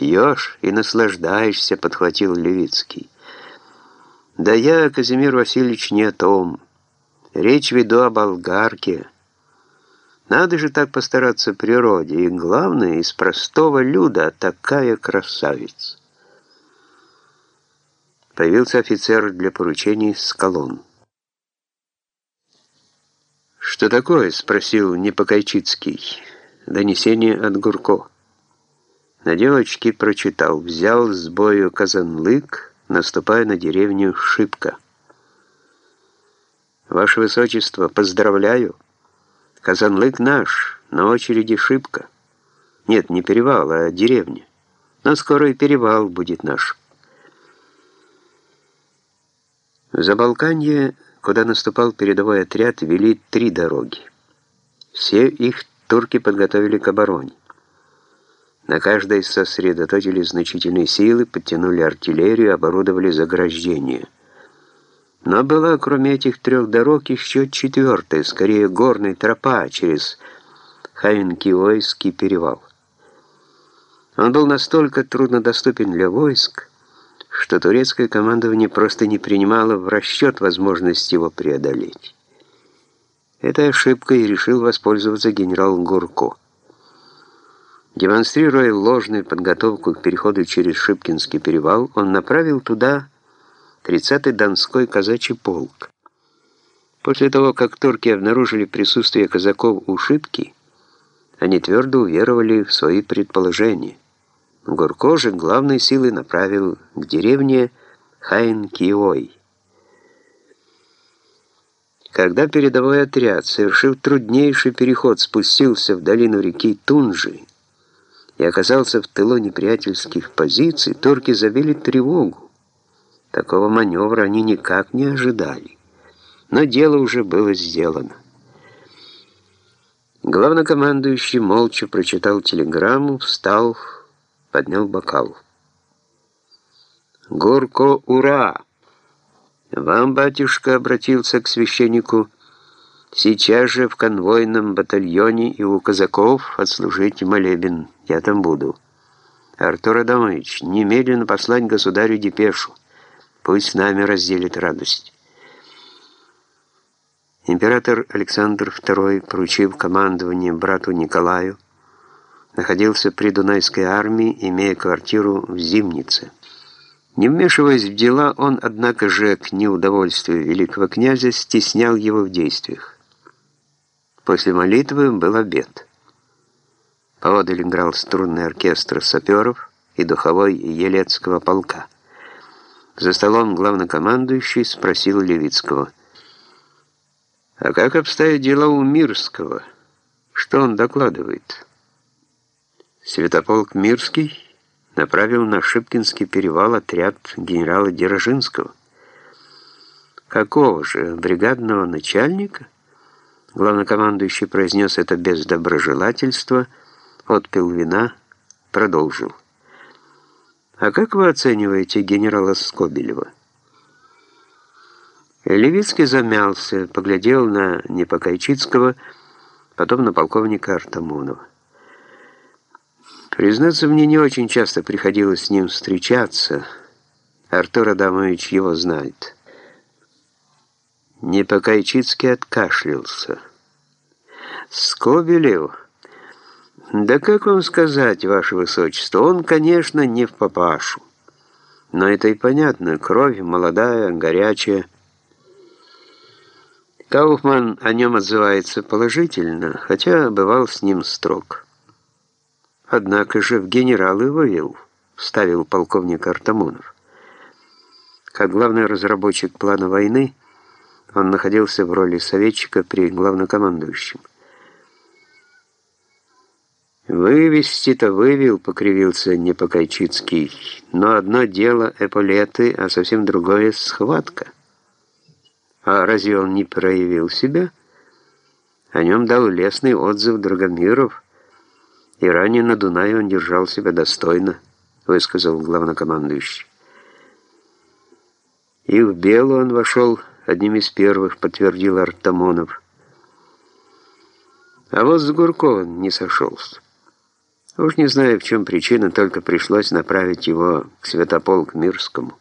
«Пьешь и наслаждаешься», — подхватил Левицкий. «Да я, Казимир Васильевич, не о том. Речь веду о болгарке. Надо же так постараться природе, и главное, из простого люда такая красавица». Появился офицер для поручений с колонн. «Что такое?» — спросил Непокайчицкий. «Донесение от Гурко». На девочке прочитал «Взял с бою Казанлык, наступая на деревню Шибка». «Ваше Высочество, поздравляю! Казанлык наш, на очереди Шибка. Нет, не перевал, а деревня. Но скоро и перевал будет наш». В Забалканье, куда наступал передовой отряд, вели три дороги. Все их турки подготовили к обороне. На каждой сосредоточили значительные силы, подтянули артиллерию, оборудовали заграждение. Но была, кроме этих трех дорог, еще четвертая, скорее горная тропа через Хавенкиойский перевал. Он был настолько труднодоступен для войск, что турецкое командование просто не принимало в расчет возможность его преодолеть. Этой ошибкой решил воспользоваться генерал Гурко. Демонстрируя ложную подготовку к переходу через Шипкинский перевал, он направил туда 30-й Донской казачий полк. После того, как турки обнаружили присутствие казаков у Шипки, они твердо уверовали в свои предположения. Гурко же главной силой направил к деревне Хайн-Киой. Когда передовой отряд, совершив труднейший переход, спустился в долину реки Тунжи, и оказался в тылу неприятельских позиций, турки забили тревогу. Такого маневра они никак не ожидали. Но дело уже было сделано. Главнокомандующий молча прочитал телеграмму, встал, поднял бокал. «Горко, ура! Вам, батюшка, обратился к священнику, — Сейчас же в конвойном батальоне и у казаков отслужить молебен. Я там буду. Артур Адамович, немедленно послать государю депешу. Пусть с нами разделит радость. Император Александр II, поручив командование брату Николаю, находился при Дунайской армии, имея квартиру в Зимнице. Не вмешиваясь в дела, он, однако же, к неудовольствию великого князя, стеснял его в действиях. После молитвы был обед. Поодаль играл струнный оркестр саперов и духовой Елецкого полка. За столом главнокомандующий спросил Левицкого. «А как обстоят дела у Мирского? Что он докладывает?» Святополк Мирский направил на Шипкинский перевал отряд генерала Дерожинского. «Какого же? Бригадного начальника?» Главнокомандующий произнес это без доброжелательства, отпил вина, продолжил. «А как вы оцениваете генерала Скобелева?» Левицкий замялся, поглядел на Непокайчицкого, потом на полковника Артамонова. Признаться, мне не очень часто приходилось с ним встречаться. Артур Адамович его знает. Непокайчицкий откашлялся. «Скобелев? Да как вам сказать, ваше высочество, он, конечно, не в папашу. Но это и понятно, кровь молодая, горячая». Кауфман о нем отзывается положительно, хотя бывал с ним строг. «Однако же в генералы вывел», — вставил полковник Артамонов. Как главный разработчик плана войны, он находился в роли советчика при главнокомандующем. «Вывести-то вывел», — покривился Непокайчицкий, «но одно дело эполеты, а совсем другое — схватка. А разве он не проявил себя? О нем дал лестный отзыв Драгомиров, и ранее на Дунае он держал себя достойно», — высказал главнокомандующий. И в Белу он вошел одним из первых, подтвердил Артамонов. А вот с Гурковым не сошелся. Уж не знаю, в чем причина, только пришлось направить его к Святополк Мирскому.